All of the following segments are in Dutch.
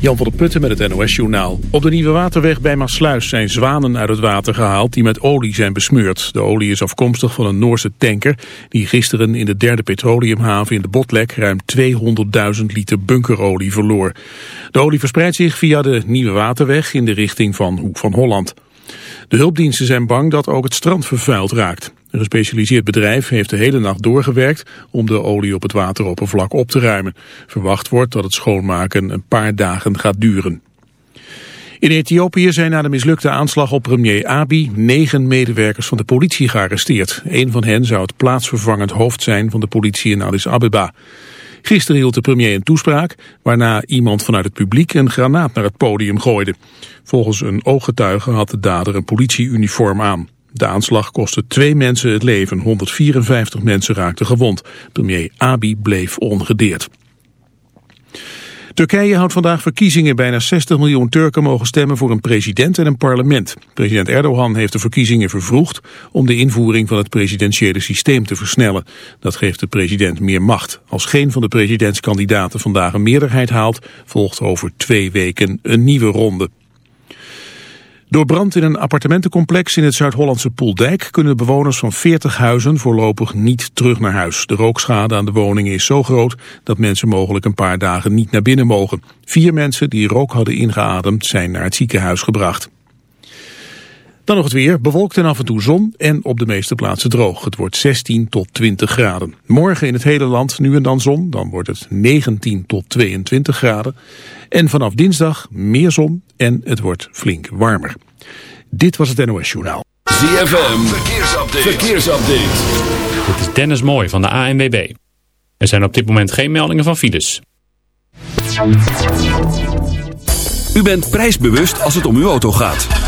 Jan van der Putten met het NOS-journaal. Op de Nieuwe Waterweg bij Maasluis zijn zwanen uit het water gehaald die met olie zijn besmeurd. De olie is afkomstig van een Noorse tanker die gisteren in de derde petroleumhaven in de Botlek ruim 200.000 liter bunkerolie verloor. De olie verspreidt zich via de Nieuwe Waterweg in de richting van Hoek van Holland. De hulpdiensten zijn bang dat ook het strand vervuild raakt. Een gespecialiseerd bedrijf heeft de hele nacht doorgewerkt om de olie op het wateroppervlak op te ruimen. Verwacht wordt dat het schoonmaken een paar dagen gaat duren. In Ethiopië zijn na de mislukte aanslag op premier Abiy negen medewerkers van de politie gearresteerd. Een van hen zou het plaatsvervangend hoofd zijn van de politie in Addis Abeba. Gisteren hield de premier een toespraak waarna iemand vanuit het publiek een granaat naar het podium gooide. Volgens een ooggetuige had de dader een politieuniform aan. De aanslag kostte twee mensen het leven, 154 mensen raakten gewond. Premier Abiy bleef ongedeerd. Turkije houdt vandaag verkiezingen. Bijna 60 miljoen Turken mogen stemmen voor een president en een parlement. President Erdogan heeft de verkiezingen vervroegd om de invoering van het presidentiële systeem te versnellen. Dat geeft de president meer macht. Als geen van de presidentskandidaten vandaag een meerderheid haalt, volgt over twee weken een nieuwe ronde. Door brand in een appartementencomplex in het Zuid-Hollandse Poeldijk kunnen bewoners van 40 huizen voorlopig niet terug naar huis. De rookschade aan de woningen is zo groot dat mensen mogelijk een paar dagen niet naar binnen mogen. Vier mensen die rook hadden ingeademd zijn naar het ziekenhuis gebracht. Dan nog het weer, bewolkt en af en toe zon en op de meeste plaatsen droog. Het wordt 16 tot 20 graden. Morgen in het hele land nu en dan zon, dan wordt het 19 tot 22 graden. En vanaf dinsdag meer zon en het wordt flink warmer. Dit was het NOS Journaal. ZFM, verkeersupdate. verkeersupdate. Dit is Dennis Mooi van de ANWB. Er zijn op dit moment geen meldingen van files. U bent prijsbewust als het om uw auto gaat.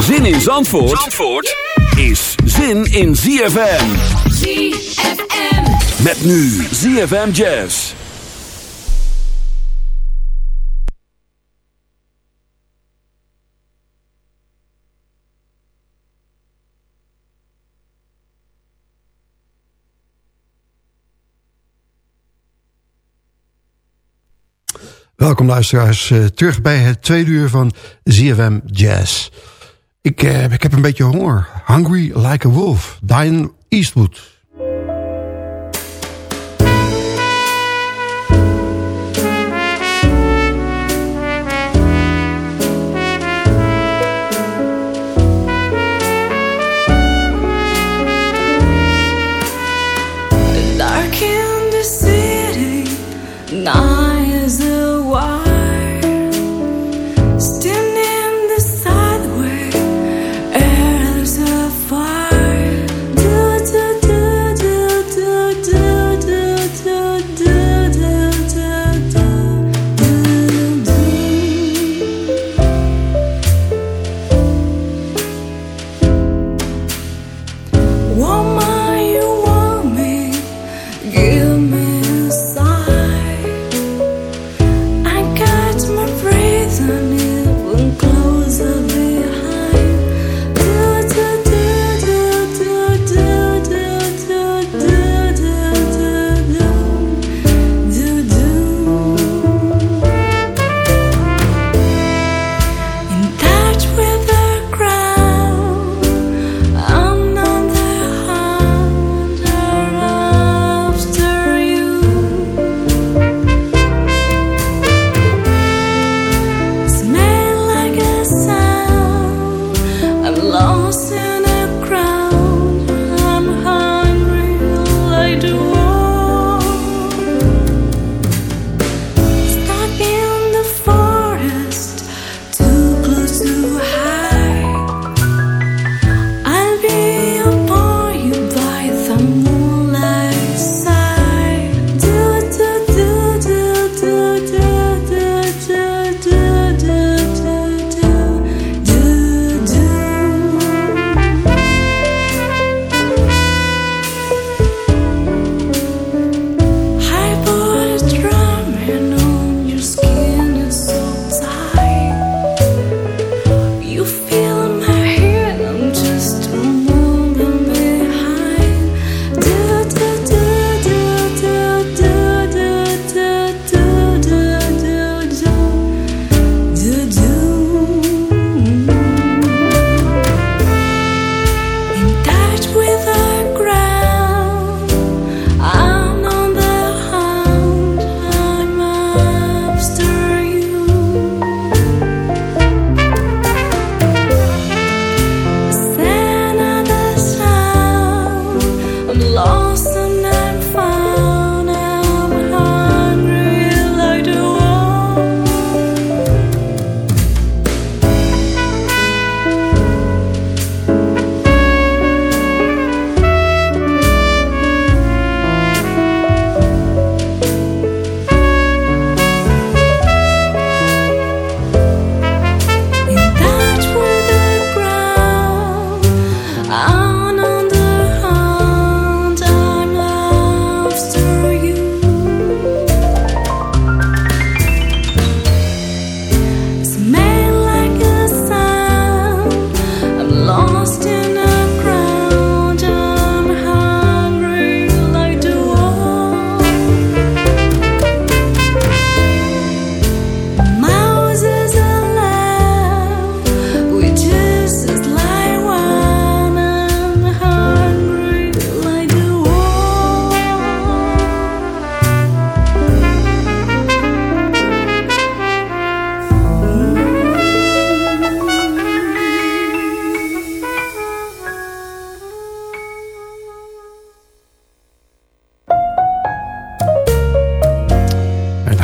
Zin in Zandvoort, Zandvoort is zin in ZFM. ZFM. Met nu ZFM Jazz. Welkom luisteraars, eh, terug bij het tweede uur van ZFM Jazz. Ik, eh, ik heb een beetje honger. Hungry like a wolf. Diane Eastwood.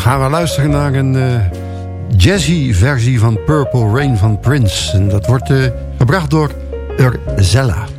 Gaan we luisteren naar een eh, jazzy versie van Purple Rain van Prince. En dat wordt eh, gebracht door Urzella.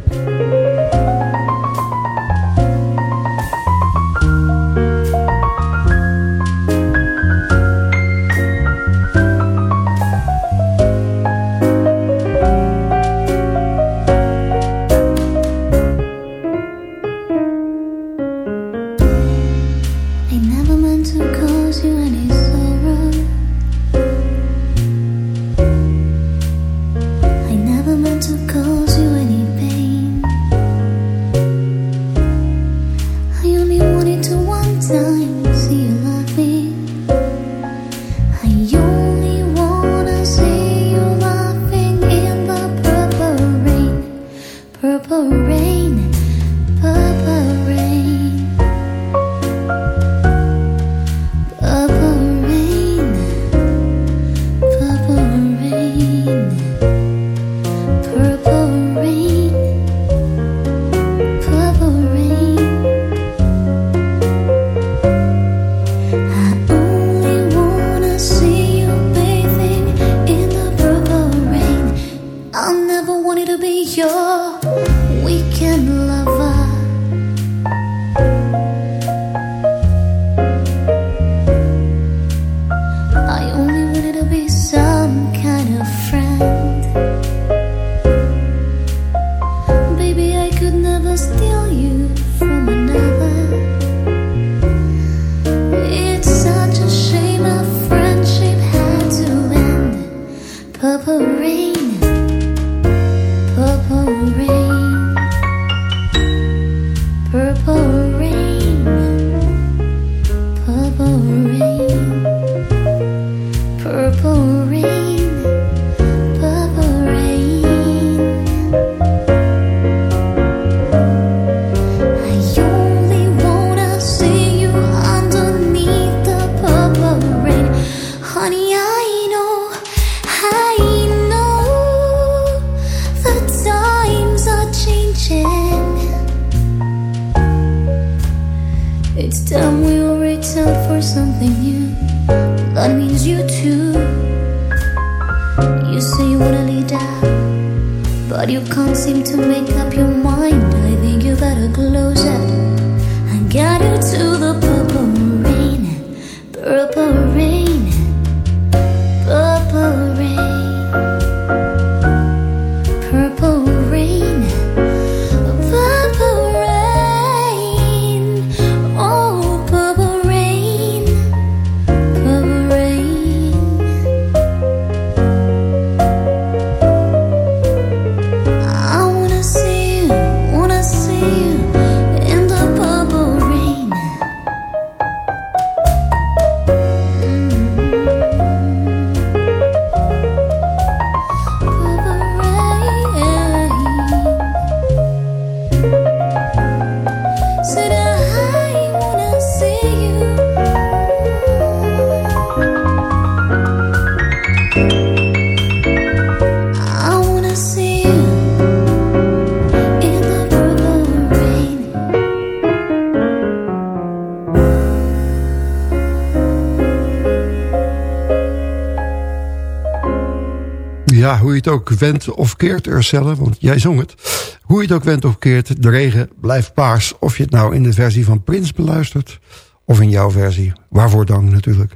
Je het ook wendt of keert, Urselle, want jij zong het. Hoe je het ook wendt of keert, de regen blijft paars. Of je het nou in de versie van Prins beluistert, of in jouw versie. Waarvoor dank natuurlijk.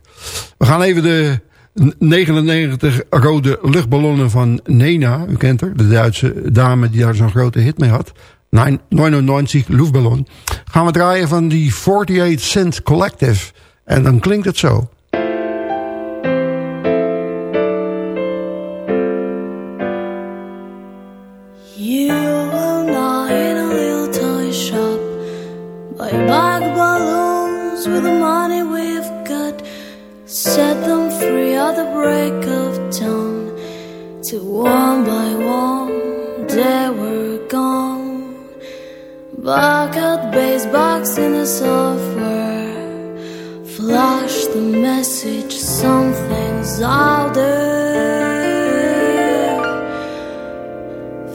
We gaan even de 99 rode luchtballonnen van Nena, u kent haar, de Duitse dame die daar zo'n grote hit mee had. 99 luchtballon. Gaan we draaien van die 48 Cent Collective. En dan klinkt het zo. The money we've got. Set them free at the break of dawn. Till one by one they were gone. Back at base box in the software. Flash the message, something's out there.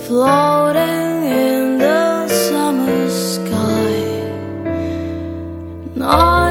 Floating in the summer sky. Ninety-nine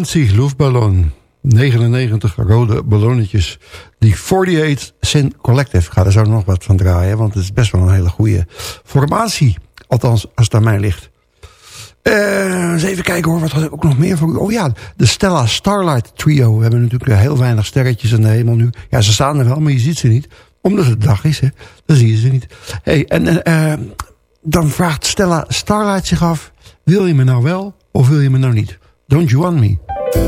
99 Luftballon. 99 rode ballonnetjes. Die 48 Cent Collective. Ga er zo nog wat van draaien. Want het is best wel een hele goede formatie. Althans, als het aan mij ligt. Eh, eens even kijken hoor. Wat had ik ook nog meer voor u? Oh ja, de Stella Starlight Trio. We hebben natuurlijk heel weinig sterretjes in de hemel nu. Ja, ze staan er wel, maar je ziet ze niet. Omdat het dag is, hè. Dan zie je ze niet. hey, en eh, eh, dan vraagt Stella Starlight zich af... Wil je me nou wel of wil je me nou niet? Don't you want me? You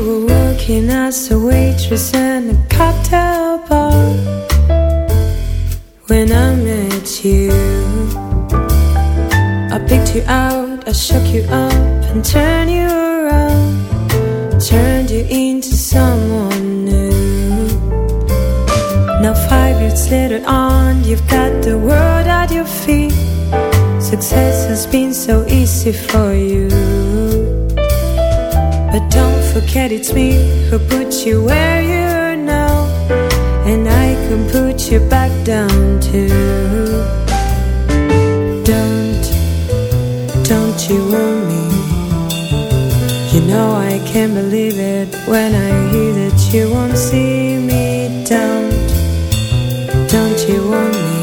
were working as a waitress in a cocktail bar when I met you. I picked you out, I shook you up and turned you around, turned you into someone new. Now, five years later on, you've got the world at your feet. Success has been so easy for you. But don't forget it's me who put you where you are now And I can put you back down too it when I hear that you won't see me Don't, don't you want me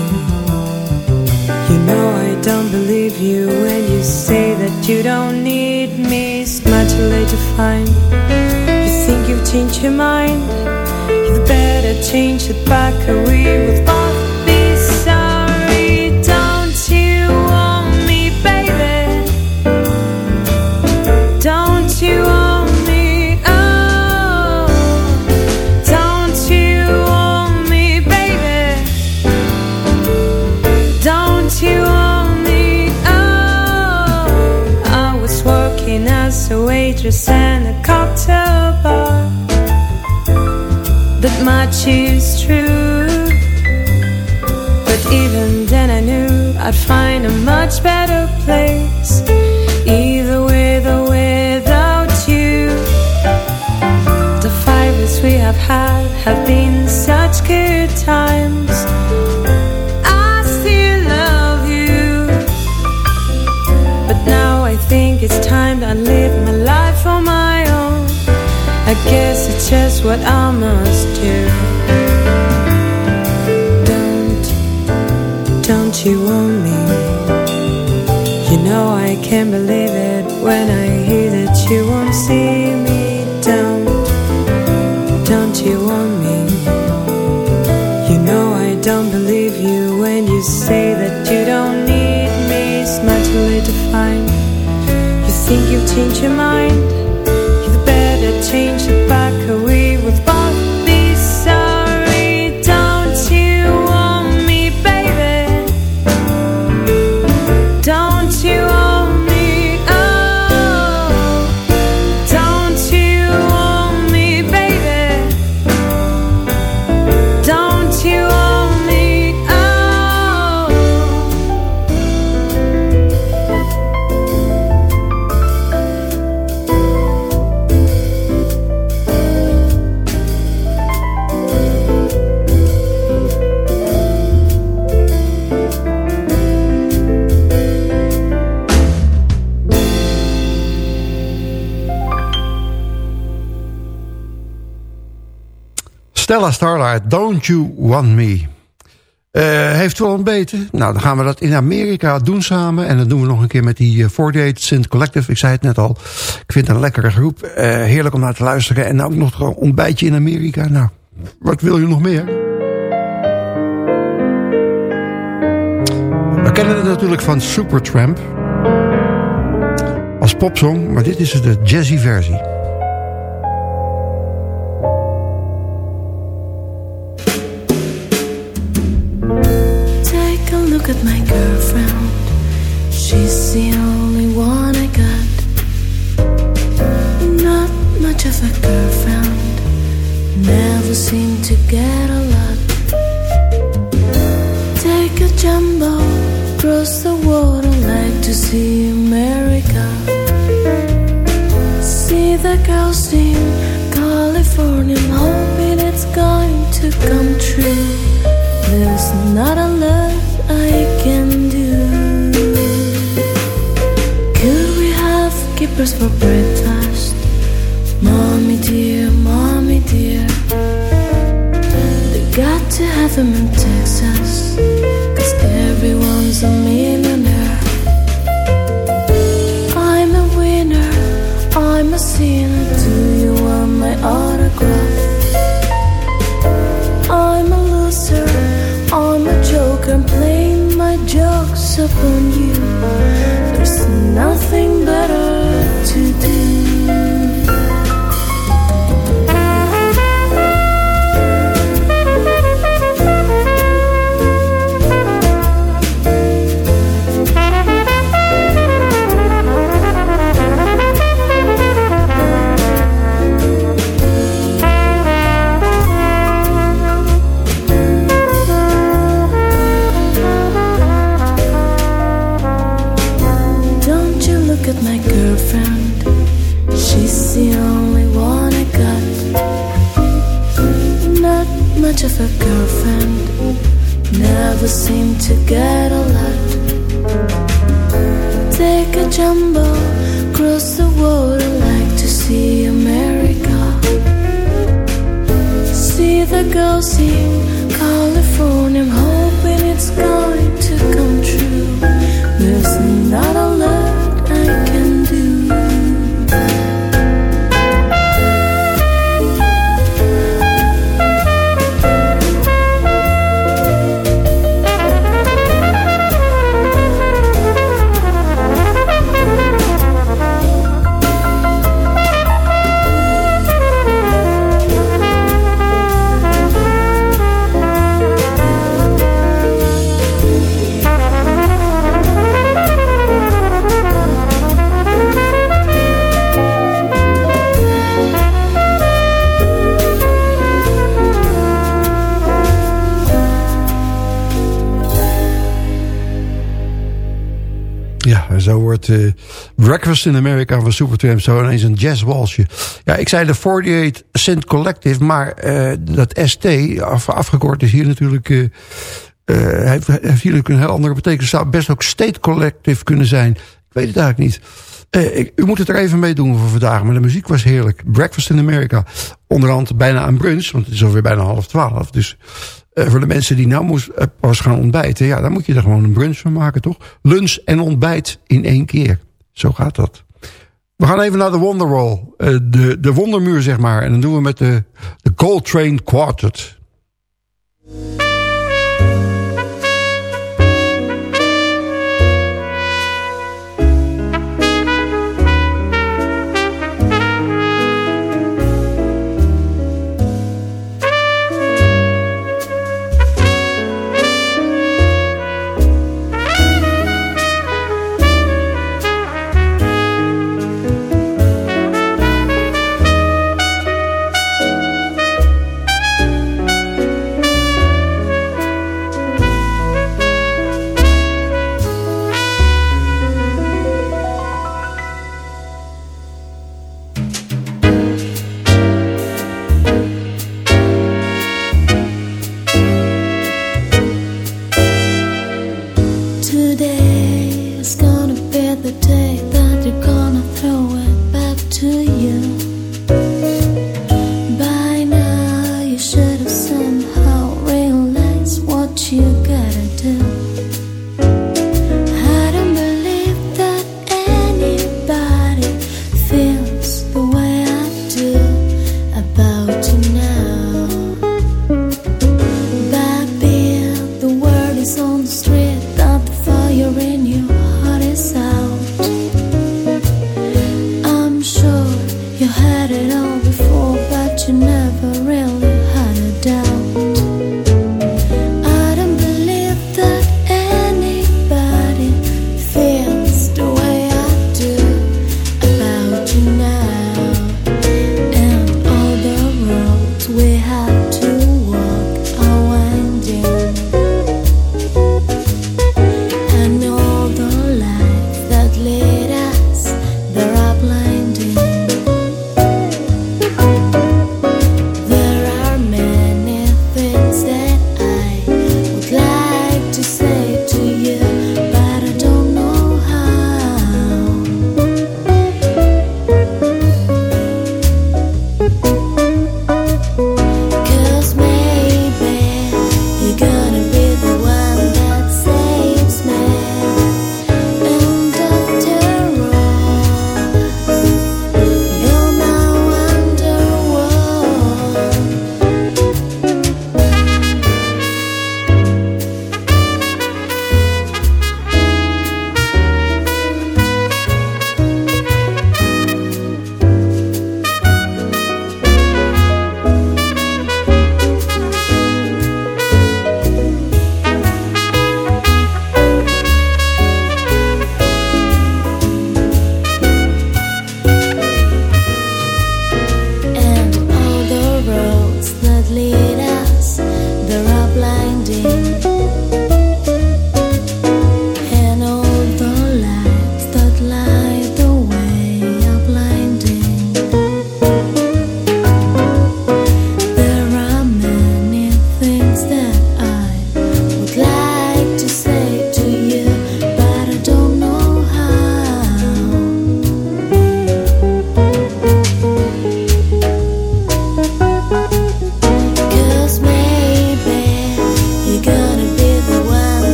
You know I don't believe you when you say that you don't need me. It's much too late to find. You think you've changed your mind? You'd better change it back, we would both better place. Either with or without you. The five years we have had have been such good times. I still love you. But now I think it's time that I live my life on my own. I guess it's just what I must do. Don't, don't you want me? Know I can't believe it when I hear that you won't see me. Don't, don't you want me? You know I don't believe you when you say that you don't need me, it's not too late to find. You think you've changed your mind, Starlight, Don't You Want Me. Eh, heeft u al ontbeten? Nou, dan gaan we dat in Amerika doen samen. En dat doen we nog een keer met die uh, 48 Synth Collective. Ik zei het net al. Ik vind het een lekkere groep. Eh, heerlijk om naar te luisteren. En ook nog een ontbijtje in Amerika. Nou, wat wil je nog meer? We kennen het natuurlijk van Supertramp. Als popsong. Maar dit is de jazzy versie. Look at my girlfriend. She's the In America van Supertramp zo ineens een jazzwalsje. Ja, ik zei de 48 Cent Collective, maar eh, dat ST, af, afgekort is hier natuurlijk... eh, heeft, heeft hier een heel andere betekenis. Zou best ook State Collective kunnen zijn. Ik weet het eigenlijk niet. Ik, u moet het er even mee doen voor vandaag, maar de muziek was heerlijk. Breakfast in America. Onderhand bijna een brunch, want het is alweer bijna half twaalf. Dus voor de mensen die nou moest, pas gaan ontbijten... ja, dan moet je er gewoon een brunch van maken, toch? Lunch en ontbijt in één keer. Zo gaat dat. We gaan even naar de Wonderwall. eh, de, de wondermuur, zeg maar. En dan doen we met de, de Coltrane Quartet.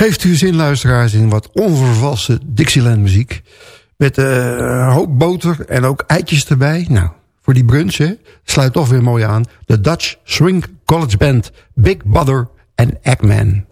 Heeft u zin, luisteraars, in wat onvervalste Dixieland muziek? Met eh, een hoop boter en ook eitjes erbij? Nou, voor die brunch. Sluit toch weer mooi aan. De Dutch Swing College Band, Big Brother en Eggman.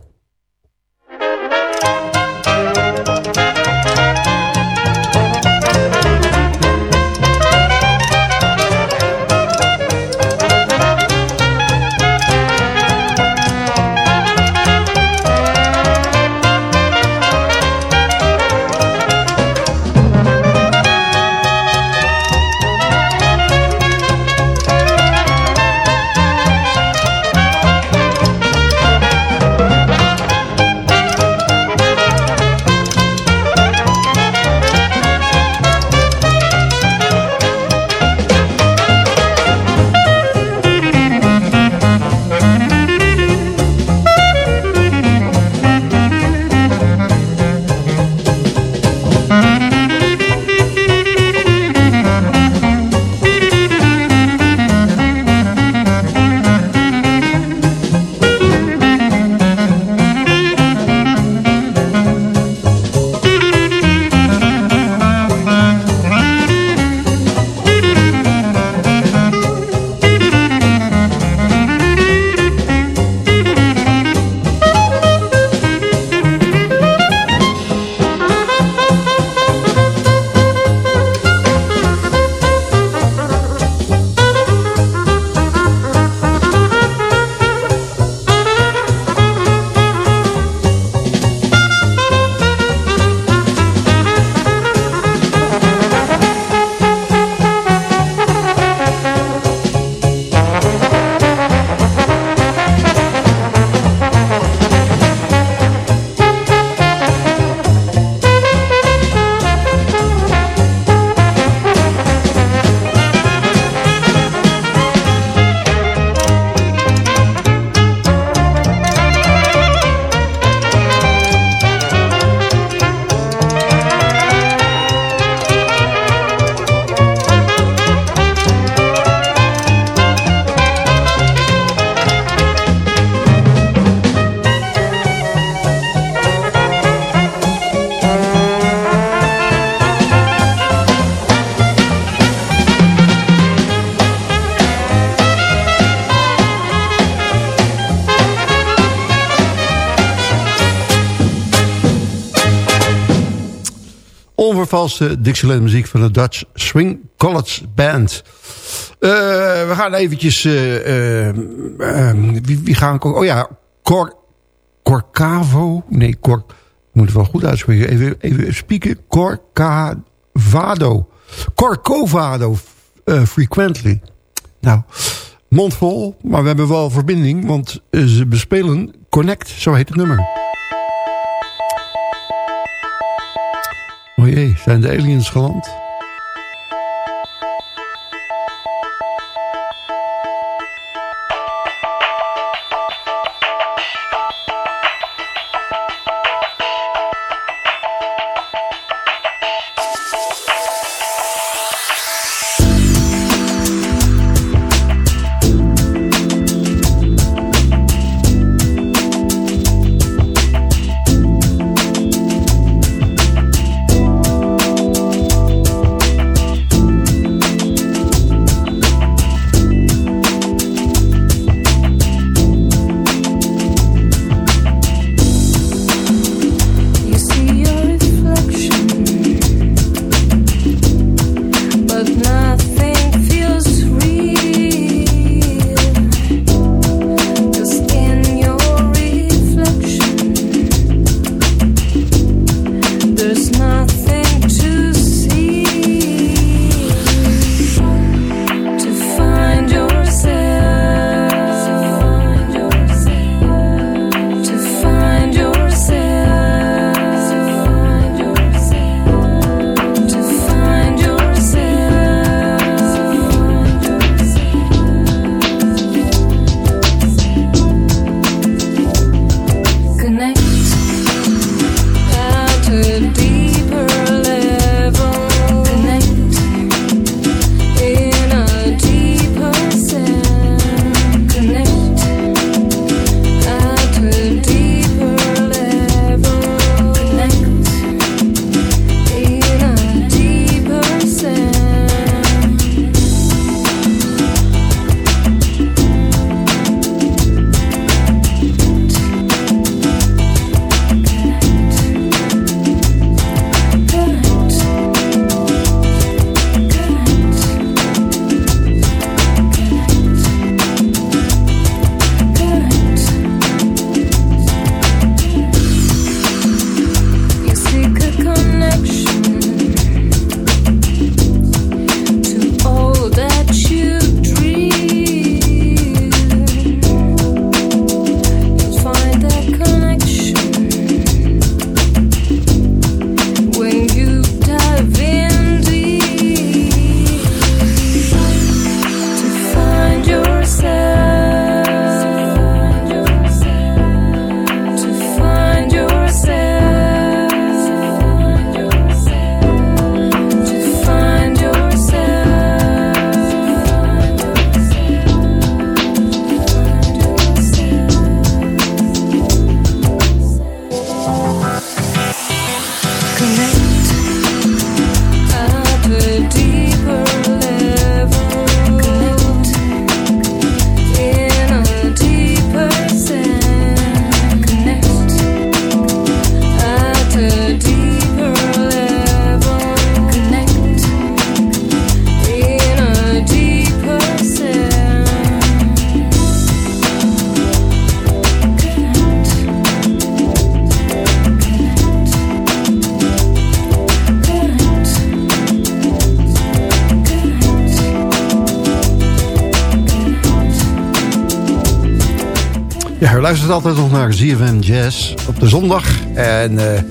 Onvervalste Dixieland muziek van de Dutch Swing College Band. Eh, we gaan eventjes... eh, eh, wie, wie gaan... Oh ja, Cor, Corcavo. Nee, Cor... Ik moet het wel goed uitspreken. Even, even spieken. Corcavado. Corcovado Frequently. Nou, mondvol, maar we hebben wel verbinding. Want ze bespelen Connect, zo heet het nummer. O jee, zijn de aliens geland? Luistert altijd nog naar ZFM Jazz op de zondag. En eh,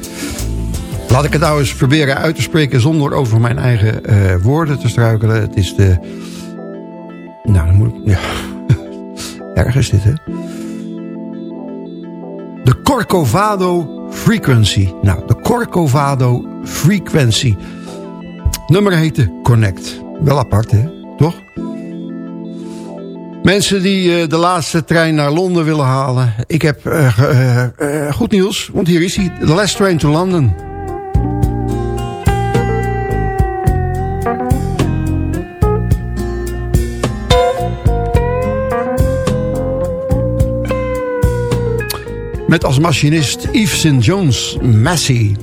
laat ik het nou eens proberen uit te spreken... zonder over mijn eigen eh, woorden te struikelen. Het is de... Nou, dan moet ik... Ja. Erg is dit, hè? De Corcovado Frequency. Nou, de Corcovado Frequency. Nummer heette Connect. Wel apart, hè? Mensen die eh, de laatste trein naar Londen willen halen. Ik heb eh, eh, goed nieuws, want hier is hij. The Last Train to London. Met als machinist Yves St. John's Massey.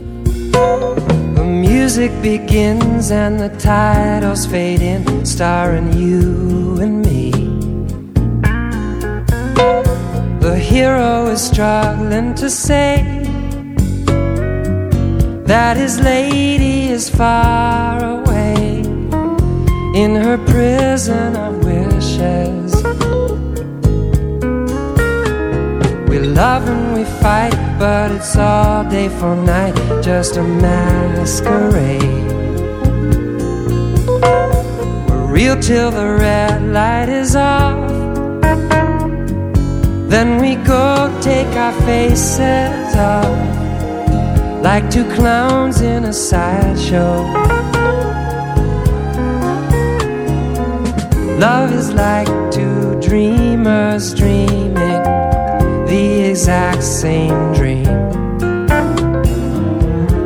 The music music begins and the titles fade in, starring you hero is struggling to say that his lady is far away in her prison of wishes. We love and we fight, but it's all day for night, just a masquerade. We're real till the red light is off. Then we go take our faces off like two clowns in a sideshow. Love is like two dreamers dreaming the exact same dream.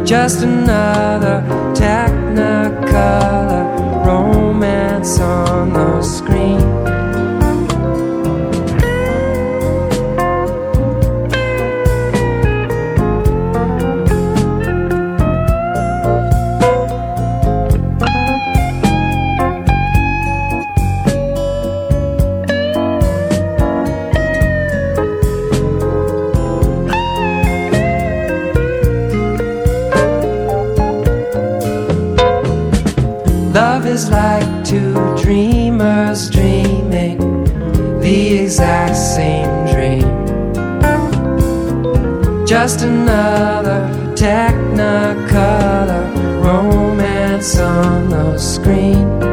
Just another technicolor romance on the screen. Two dreamers dreaming the exact same dream. Just another technicolor romance on the screen.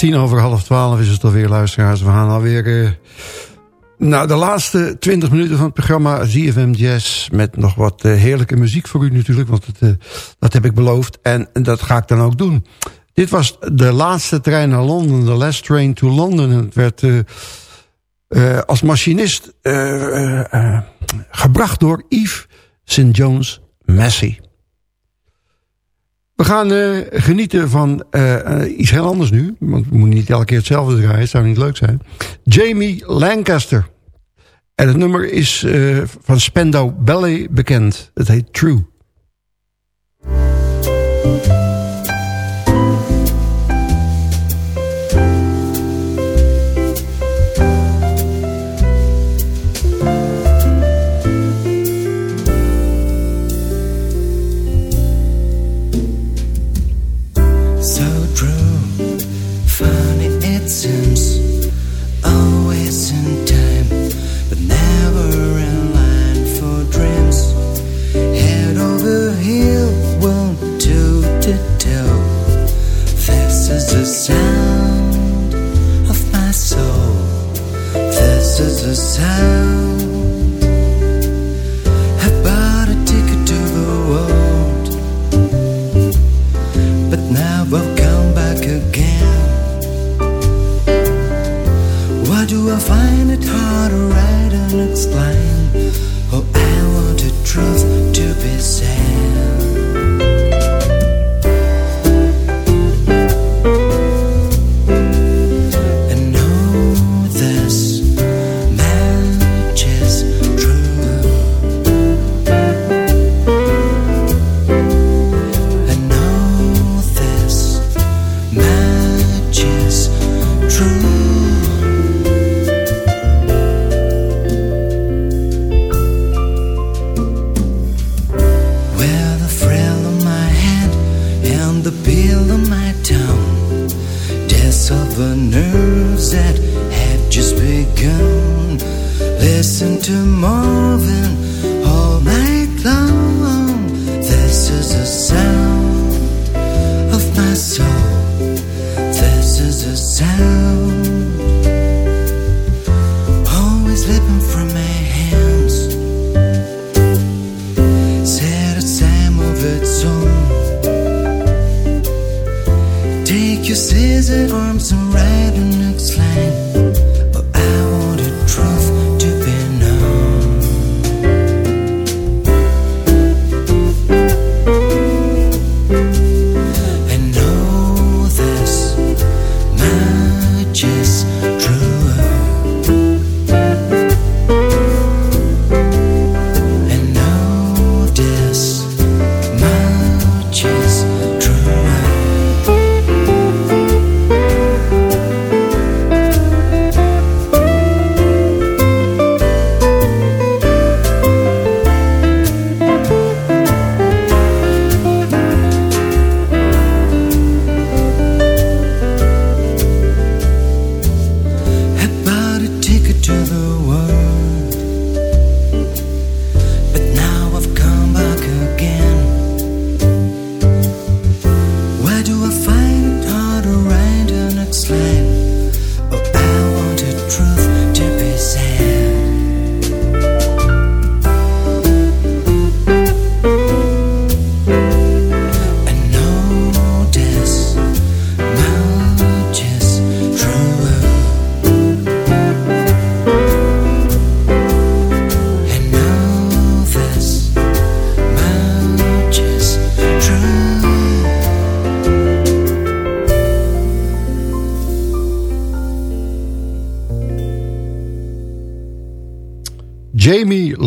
Tien over half twaalf is het alweer, luisteraars. We gaan alweer... nou, de laatste twintig minuten van het programma ZFM Jazz... met nog wat eh, heerlijke muziek voor u natuurlijk, want het, eh, dat heb ik beloofd. En, dat ga ik dan ook doen. Dit was de laatste trein naar Londen, de last train to London. En het werd als machinist gebracht door Yves St. John's Massey. We gaan eh, genieten van eh, eh, iets heel anders nu. Want we moeten niet elke keer hetzelfde draaien. Het zou niet leuk zijn. Jamie Lancaster. En het nummer is van Spendau Ballet bekend. Het heet True.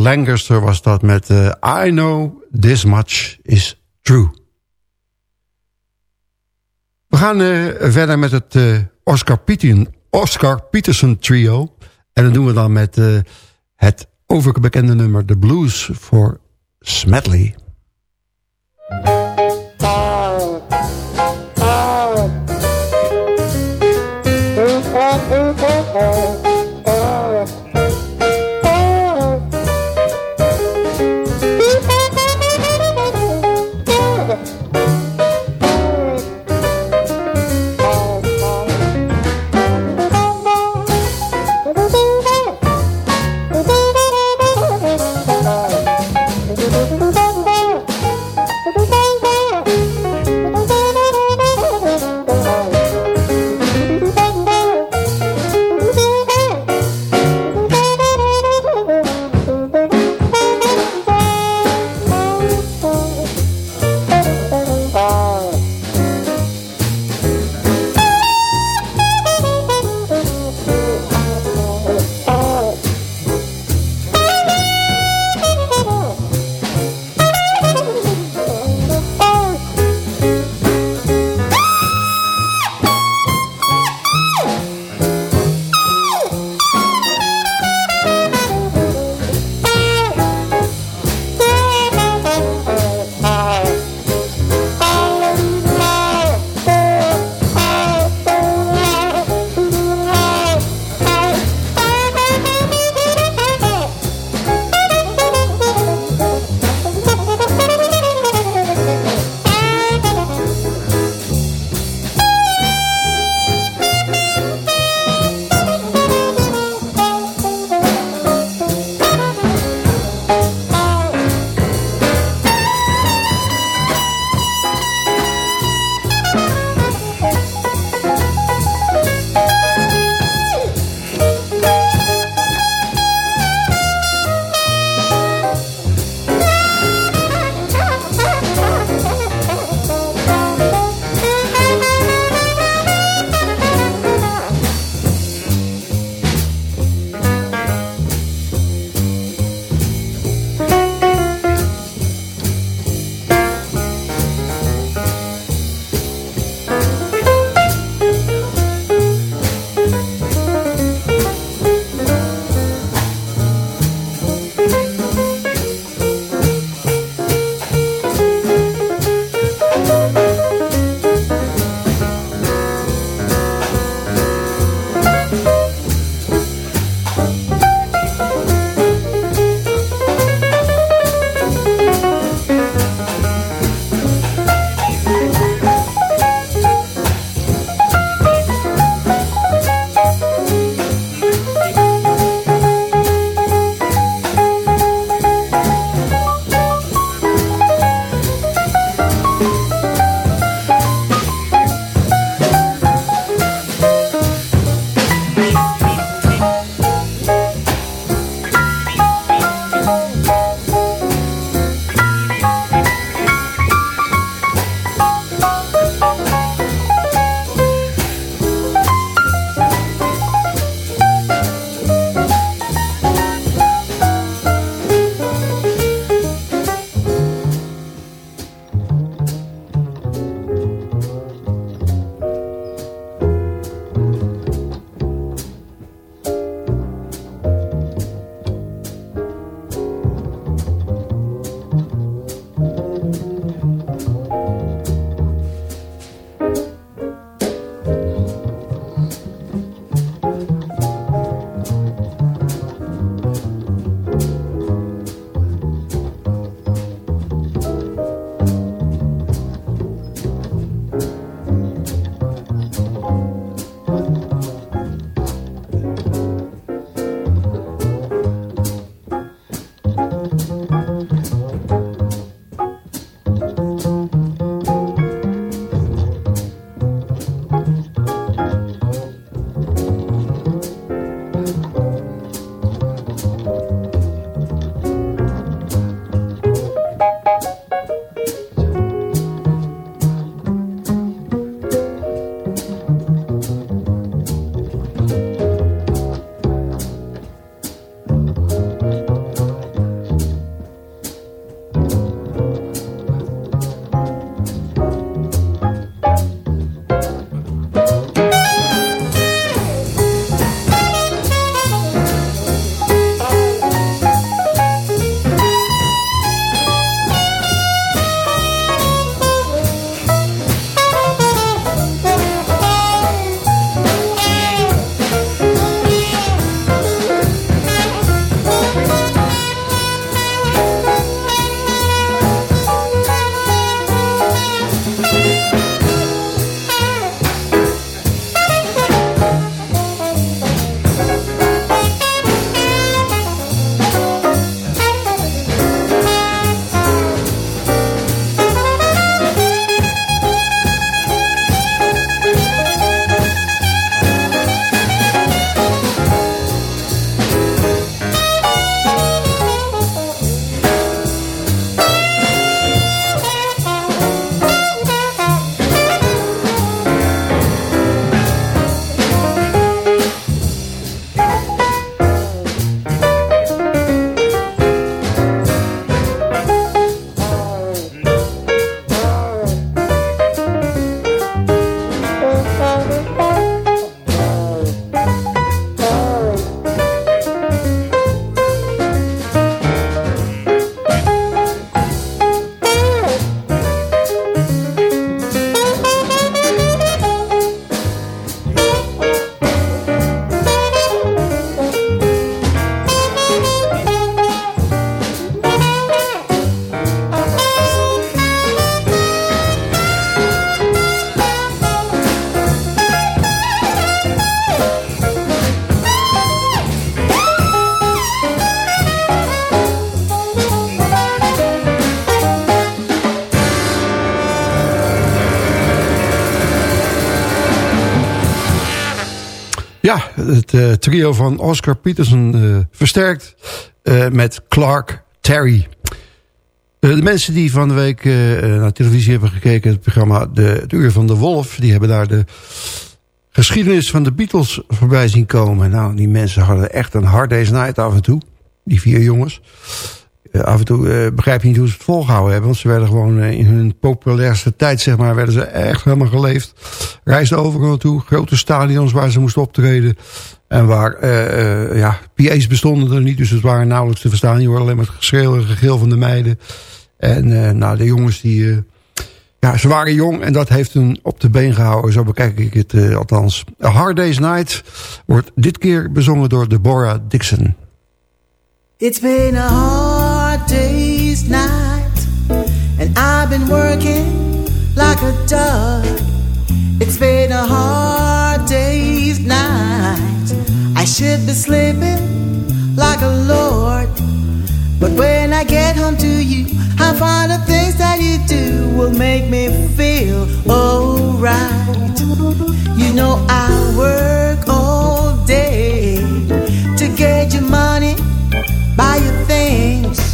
Lancaster was dat met eh, I Know This Much Is True. We gaan eh, verder met het eh, Oscar, Oscar Peterson trio. En dat doen we dan met het overbekende nummer The Blues voor Smedley. Oh, oh, oh, het eh, trio van Oscar Peterson eh, versterkt eh, met Clark Terry. De mensen die van de week naar televisie hebben gekeken... het programma de, Het Uur van de Wolf... die hebben daar de geschiedenis van de Beatles voorbij zien komen. Nou, die mensen hadden echt een hard day's night af en toe. Die vier jongens. Eh, af en toe eh, begrijp je niet hoe ze het volgehouden hebben. Want ze werden gewoon eh, in hun populairste tijd, zeg maar, werden ze echt helemaal geleefd. Reisden overal naartoe. Grote stadions waar ze moesten optreden. En waar, eh, ja, PA's bestonden er niet. Dus het waren nauwelijks te verstaan. Je hoorde alleen maar het geschreeuw en gegil van de meiden. En eh, nou, de jongens die... eh, ja, ze waren jong en dat heeft hun op de been gehouden. Zo bekijk ik het eh, althans. Hard Day's Night wordt dit keer bezongen door Deborah Dixon. It's been a day's night, and I've been working like a dog. It's been a hard day's night. I should be sleeping like a lord. But when I get home to you, I find the things that you do will make me feel alright. You know, I work all day to get your money buy your things.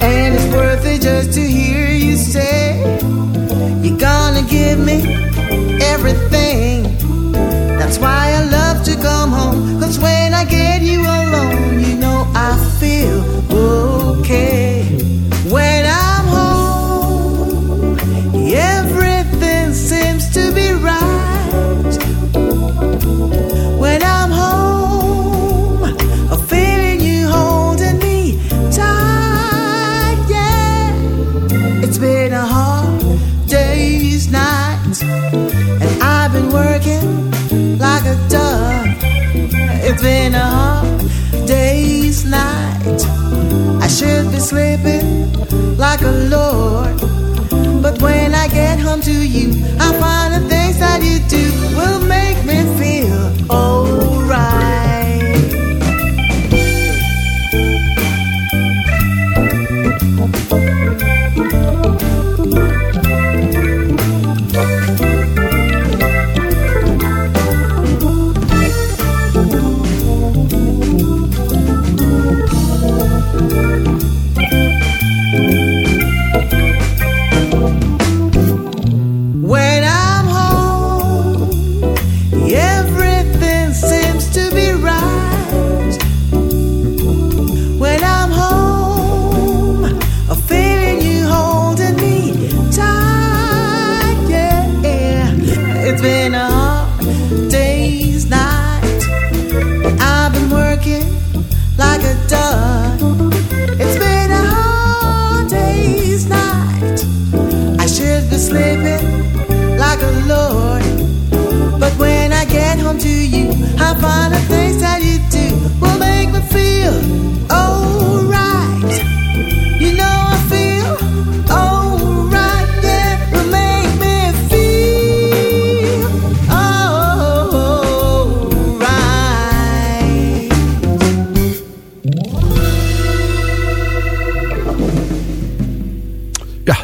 And it's worth it just to hear you say you're gonna give me everything. That's why I love to come home. Cause when I get you alone, you know I feel okay. It's been a hard day's night. I should be sleeping like a lord. But when I get home to you, I find the things that you do will make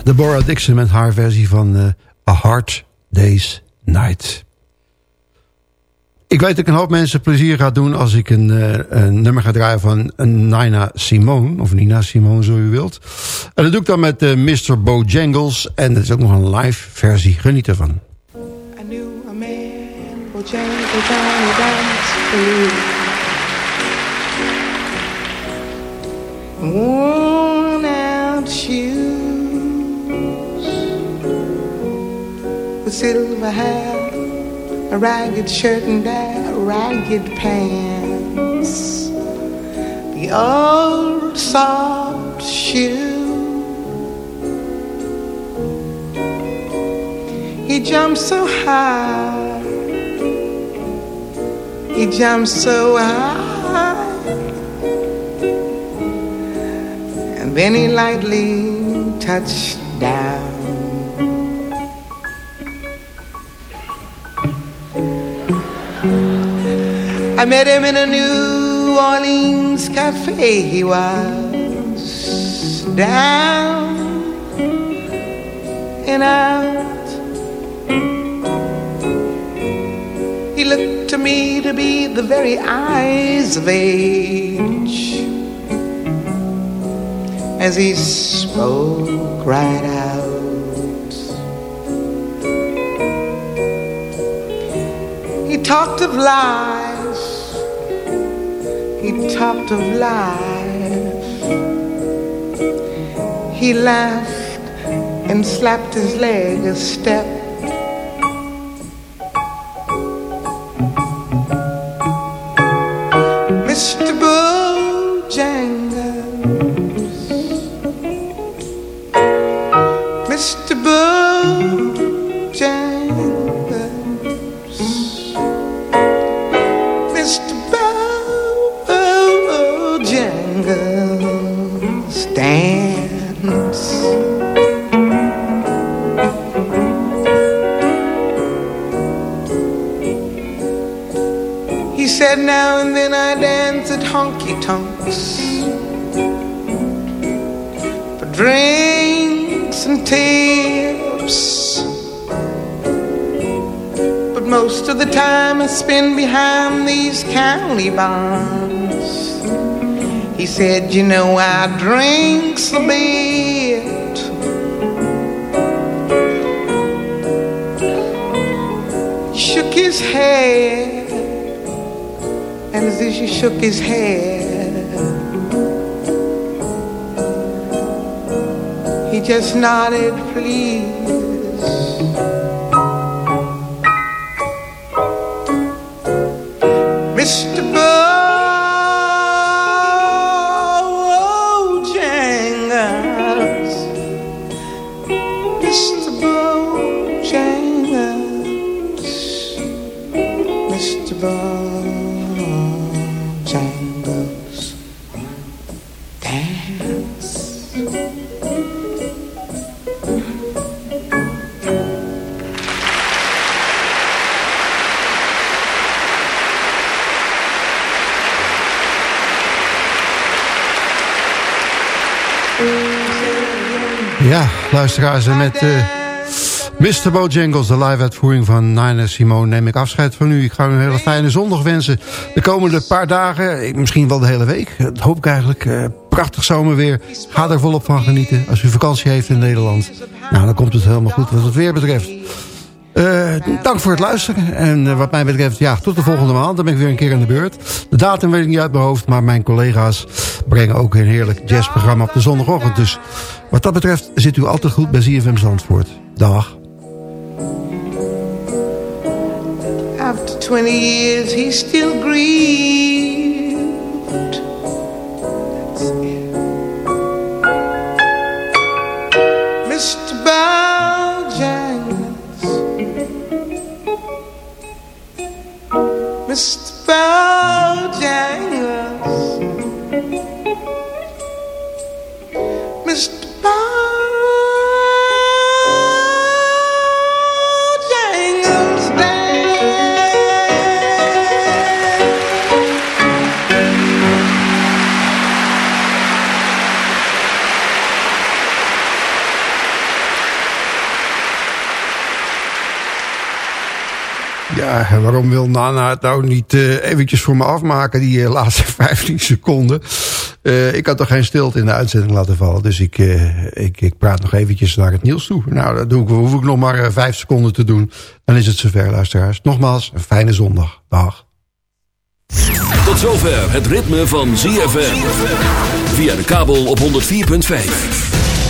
Deborah Dixon met haar versie van eh, A Hard Day's Night. Ik weet dat ik een hoop mensen plezier ga doen als ik een, eh, een nummer ga draaien van een Nina Simone. Of Nina Simone, zo u wilt. En dat doe ik dan met eh, Mr. Bojangles. En dat is ook nog een live versie. Geniet ervan. Silver hair, a ragged shirt and a ragged pants. The old soft shoe. He jumped so high. He jumped so high. And then he lightly touched down. I met him in a New Orleans cafe. He was down and out. He looked to me to be the very eyes of age as he spoke right out. He talked of life, talked of life. He laughed and slapped his leg a step. Mr. for drinks and tips. But most of the time I spend behind these county bars. He said, You know, I drinks a bit. Shook his head and as he shook his head, he just nodded, please. Luisteraars, met eh Mr. Bojangles, de live-uitvoering van Nina Simone... neem ik afscheid van u. Ik ga u een hele fijne zondag wensen. De komende paar dagen, misschien wel de hele week, dat hoop ik eigenlijk. eh, prachtig zomerweer. Ga er volop van genieten. Als u vakantie heeft in Nederland, nou, dan komt het helemaal goed wat het weer betreft. Eh, dank voor het luisteren. En eh, wat mij betreft, ja, tot de volgende maand. Dan ben ik weer een keer aan de beurt. De datum weet ik niet uit mijn hoofd. Maar mijn collega's brengen ook een heerlijk jazzprogramma op de zondagochtend. Dus wat dat betreft zit u altijd goed bij ZFM Zandvoort. Dag. After 20 years, he's still grieved. Waarom wil Nana het nou niet eh, eventjes voor me afmaken, die eh, laatste 15 seconden? Eh, ik had toch geen stilte in de uitzending laten vallen. Dus ik, ik, ik praat nog eventjes naar het nieuws toe. Nou, dat doe ik, hoef ik nog maar eh, vijf seconden te doen. Dan is het zover, luisteraars. Nogmaals, een fijne zondag. Dag. Tot zover het ritme van ZFM. Via de kabel op 104.5.